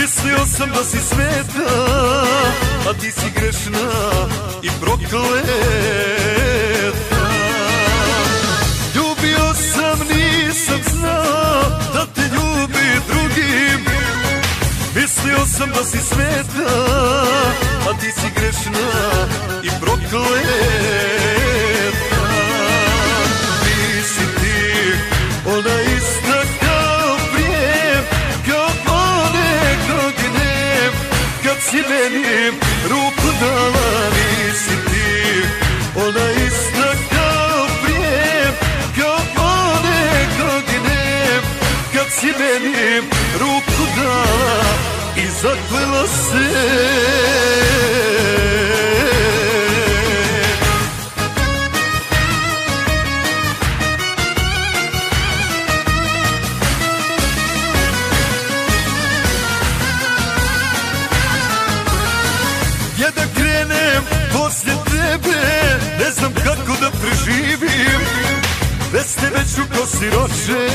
Mislio sam da si sveta A ti si grešna i prokleta. Ljubio sam, nisam znao Da te ljubi drugim Mislio sam da si sveta A ti si si meni ruku dala Nisi ti ona ista kao prije Kao one godine Kad si meni ruku dala I zaklela se da preživim. Bez tebe ću ko siroče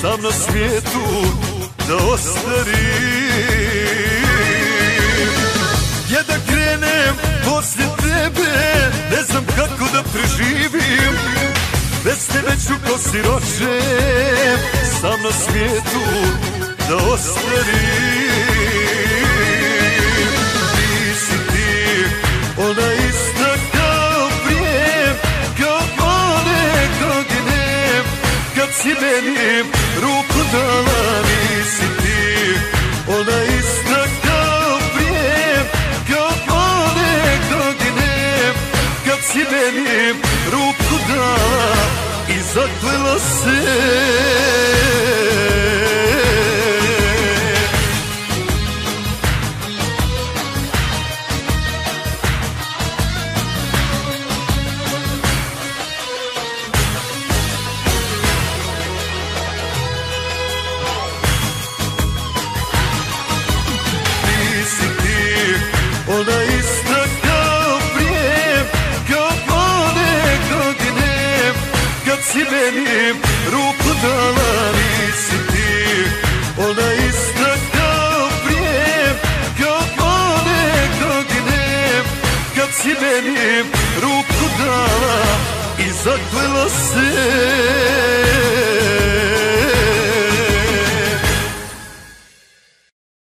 Sam na svijetu da ostarim. Gdje da krenem poslije tebe Ne znam kako da preživim. Bez tebe ću ko siroče Sam na svijetu da ostarim si meni ruku dala Nisi ona ista kao prije Kao one godine Kad si meni ruku dala I zaklela se si meni ruku dala I zaklela se